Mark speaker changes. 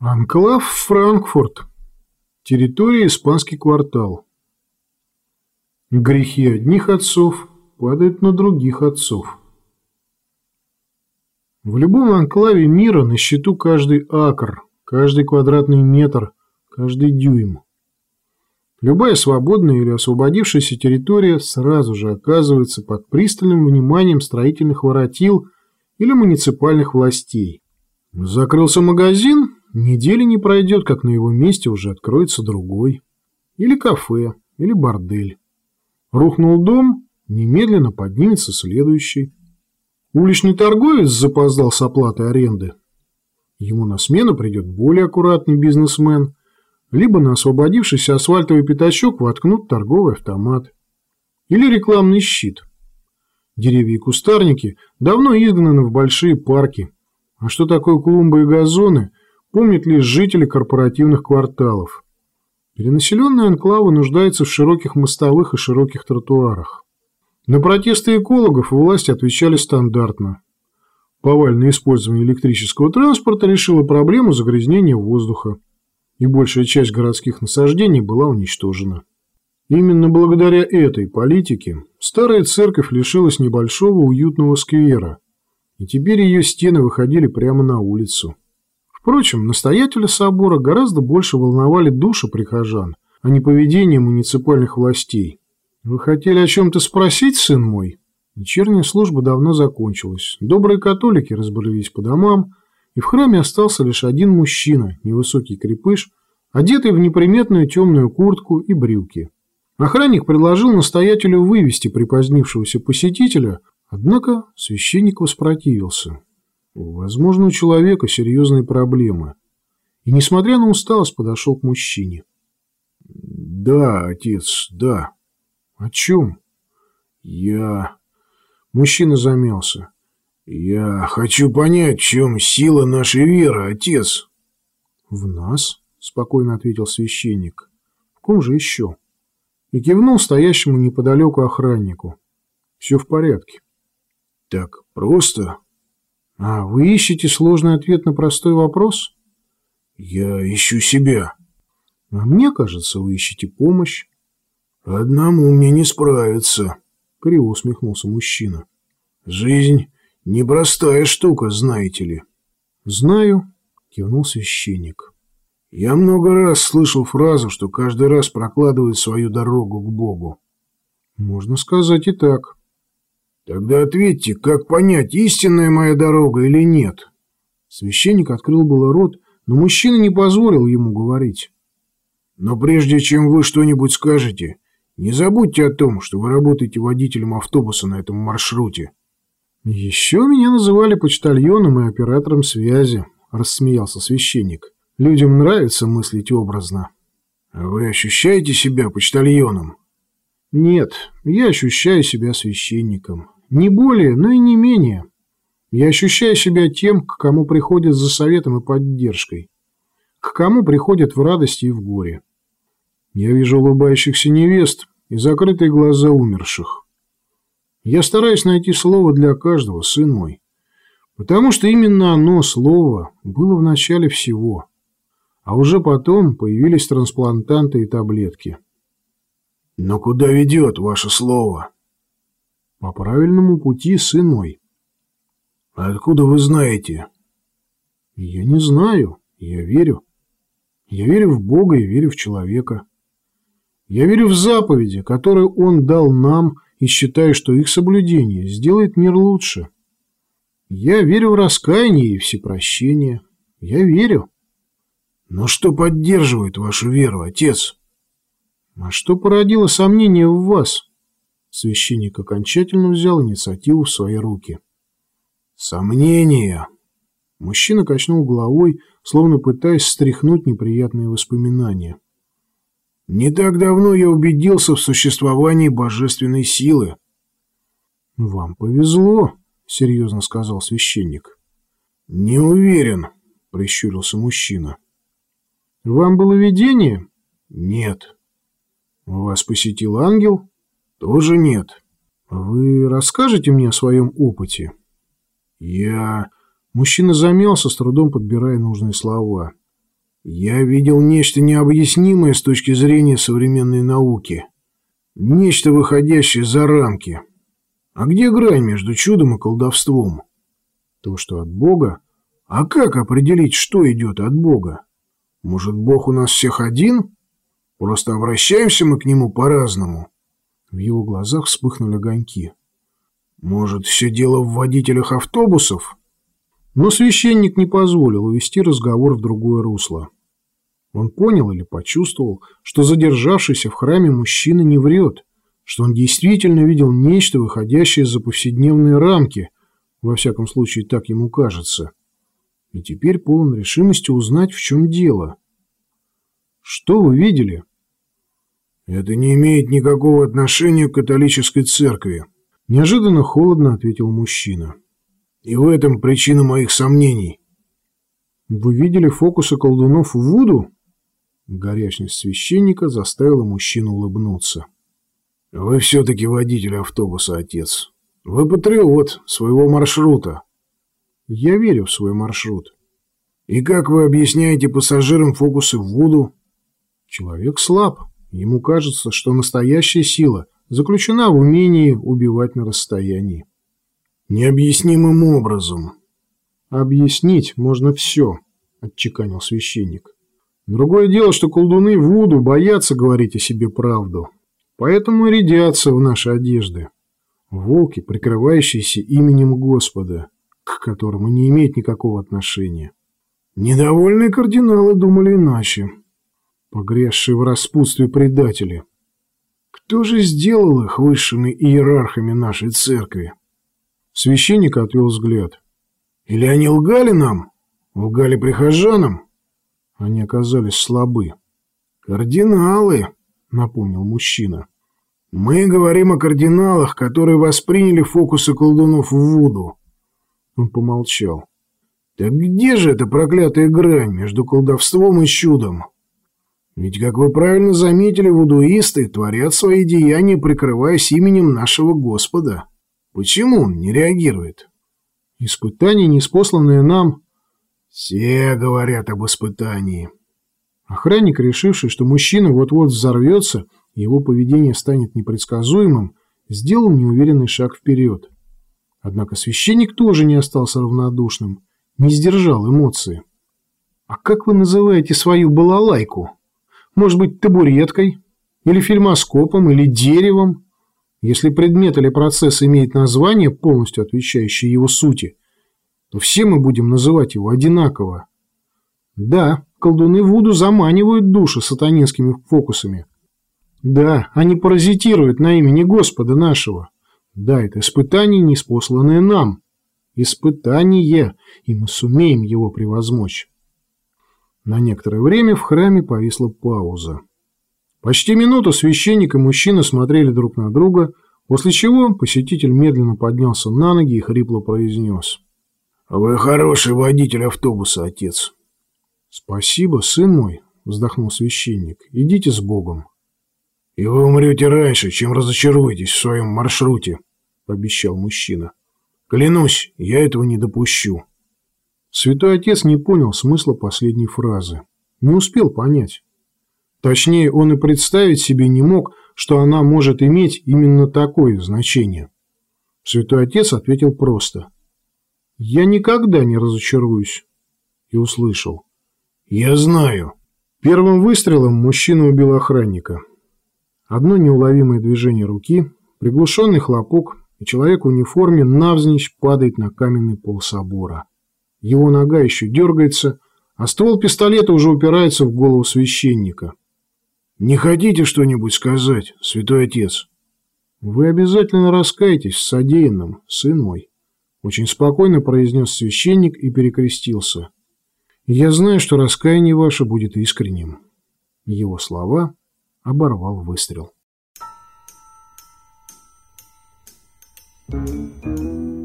Speaker 1: Анклав Франкфурт. Территория Испанский квартал. Грехи одних отцов падают на других отцов. В любом анклаве мира на счету каждый акр, каждый квадратный метр, каждый дюйм. Любая свободная или освободившаяся территория сразу же оказывается под пристальным вниманием строительных воротил или муниципальных властей. Закрылся магазин, Недели не пройдет, как на его месте уже откроется другой. Или кафе, или бордель. Рухнул дом, немедленно поднимется следующий. Уличный торговец запоздал с оплатой аренды. Ему на смену придет более аккуратный бизнесмен, либо на освободившийся асфальтовый пятачок воткнут торговый автомат. Или рекламный щит. Деревья и кустарники давно изгнаны в большие парки. А что такое клумбы и газоны, помнят лишь жители корпоративных кварталов. Перенаселенные анклавы нуждаются в широких мостовых и широких тротуарах. На протесты экологов власти отвечали стандартно. Повальное использование электрического транспорта решило проблему загрязнения воздуха, и большая часть городских насаждений была уничтожена. Именно благодаря этой политике старая церковь лишилась небольшого уютного сквера, и теперь ее стены выходили прямо на улицу. Впрочем, настоятеля собора гораздо больше волновали души прихожан, а не поведение муниципальных властей. «Вы хотели о чем-то спросить, сын мой?» Вечерняя служба давно закончилась. Добрые католики разбрелись по домам, и в храме остался лишь один мужчина, невысокий крепыш, одетый в неприметную темную куртку и брюки. Охранник предложил настоятелю вывести припозднившегося посетителя, однако священник воспротивился. Возможно, у человека серьезные проблемы. И, несмотря на усталость, подошел к мужчине. «Да, отец, да». «О чем?» «Я...» Мужчина замялся. «Я хочу понять, в чем сила нашей веры, отец». «В нас?» — спокойно ответил священник. «В ком же еще?» И кивнул стоящему неподалеку охраннику. «Все в порядке». «Так просто?» А вы ищете сложный ответ на простой вопрос? Я ищу себя. А мне кажется, вы ищете помощь. Одному мне не справиться, криво усмехнулся мужчина. Жизнь непростая штука, знаете ли. Знаю, кивнул священник. Я много раз слышал фразу, что каждый раз прокладывает свою дорогу к Богу. Можно сказать и так. Тогда ответьте, как понять, истинная моя дорога или нет? Священник открыл было рот, но мужчина не позволил ему говорить. Но прежде чем вы что-нибудь скажете, не забудьте о том, что вы работаете водителем автобуса на этом маршруте. Еще меня называли почтальоном и оператором связи, рассмеялся священник. Людям нравится мыслить образно. А вы ощущаете себя почтальоном? Нет, я ощущаю себя священником. Не более, но и не менее. Я ощущаю себя тем, к кому приходят за советом и поддержкой, к кому приходят в радости и в горе. Я вижу улыбающихся невест и закрытые глаза умерших. Я стараюсь найти слово для каждого, сын мой, потому что именно оно, слово, было в начале всего, а уже потом появились трансплантанты и таблетки. Но куда ведет ваше слово? По правильному пути, сын мой. А откуда вы знаете? Я не знаю, я верю. Я верю в Бога и верю в человека. Я верю в заповеди, которые Он дал нам, и считаю, что их соблюдение сделает мир лучше. Я верю в раскаяние и всепрощение. Я верю. Но что поддерживает вашу веру, отец? А что породило сомнение в вас? Священник окончательно взял инициативу в свои руки. «Сомнения!» Мужчина качнул головой, словно пытаясь стряхнуть неприятные воспоминания. «Не так давно я убедился в существовании божественной силы». «Вам повезло», — серьезно сказал священник. «Не уверен», — прищурился мужчина. «Вам было видение?» «Нет». «Вас посетил ангел?» Тоже нет. Вы расскажете мне о своем опыте? Я... Мужчина замялся, с трудом подбирая нужные слова. Я видел нечто необъяснимое с точки зрения современной науки. Нечто, выходящее за рамки. А где грань между чудом и колдовством? То, что от Бога? А как определить, что идет от Бога? Может, Бог у нас всех один? Просто обращаемся мы к Нему по-разному. В его глазах вспыхнули огоньки. Может, все дело в водителях автобусов? Но священник не позволил увести разговор в другое русло. Он понял или почувствовал, что задержавшийся в храме мужчина не врет, что он действительно видел нечто, выходящее за повседневные рамки, во всяком случае так ему кажется, и теперь полон решимости узнать, в чем дело. «Что вы видели?» «Это не имеет никакого отношения к католической церкви», – неожиданно холодно ответил мужчина. «И в этом причина моих сомнений». «Вы видели фокусы колдунов в Вуду?» Горячность священника заставила мужчину улыбнуться. «Вы все-таки водитель автобуса, отец. Вы патриот своего маршрута». «Я верю в свой маршрут». «И как вы объясняете пассажирам фокусы в Вуду?» «Человек слаб. Ему кажется, что настоящая сила заключена в умении убивать на расстоянии. Необъяснимым образом. Объяснить можно все, отчеканил священник. Другое дело, что колдуны Вуду боятся говорить о себе правду, поэтому рядятся в наши одежды. Волки, прикрывающиеся именем Господа, к которому не имеет никакого отношения. Недовольные кардиналы думали иначе погрязшие в распутстве предатели. Кто же сделал их высшими иерархами нашей церкви? Священник отвел взгляд. Или они лгали нам? Лгали прихожанам? Они оказались слабы. «Кардиналы», — напомнил мужчина. «Мы говорим о кардиналах, которые восприняли фокусы колдунов в Вуду». Он помолчал. «Так где же эта проклятая грань между колдовством и чудом?» Ведь, как вы правильно заметили, вудуисты творят свои деяния, прикрываясь именем нашего Господа. Почему он не реагирует? Испытание, неспосланное нам... Все говорят об испытании. Охранник, решивший, что мужчина вот-вот взорвется, и его поведение станет непредсказуемым, сделал неуверенный шаг вперед. Однако священник тоже не остался равнодушным, не сдержал эмоции. «А как вы называете свою балалайку?» Может быть, табуреткой? Или фильмоскопом? Или деревом? Если предмет или процесс имеет название, полностью отвечающее его сути, то все мы будем называть его одинаково. Да, колдуны Вуду заманивают души сатанинскими фокусами. Да, они паразитируют на имени Господа нашего. Да, это испытание, неспосланное нам. Испытание, и мы сумеем его превозмочь. На некоторое время в храме повисла пауза. Почти минуту священник и мужчина смотрели друг на друга, после чего посетитель медленно поднялся на ноги и хрипло произнес. «Вы хороший водитель автобуса, отец». «Спасибо, сын мой», — вздохнул священник. «Идите с Богом». «И вы умрете раньше, чем разочаруетесь в своем маршруте», — пообещал мужчина. «Клянусь, я этого не допущу». Святой Отец не понял смысла последней фразы. Не успел понять. Точнее, он и представить себе не мог, что она может иметь именно такое значение. Святой Отец ответил просто. «Я никогда не разочаруюсь». И услышал. «Я знаю». Первым выстрелом мужчина убил охранника. Одно неуловимое движение руки, приглушенный хлопок, и человек в униформе навзничь падает на каменный пол собора. Его нога еще дергается, а ствол пистолета уже упирается в голову священника. «Не хотите что-нибудь сказать, святой отец?» «Вы обязательно раскаетесь в содеянном, сын мой», — очень спокойно произнес священник и перекрестился. «Я знаю, что раскаяние ваше будет искренним». Его слова оборвал выстрел. Thank you.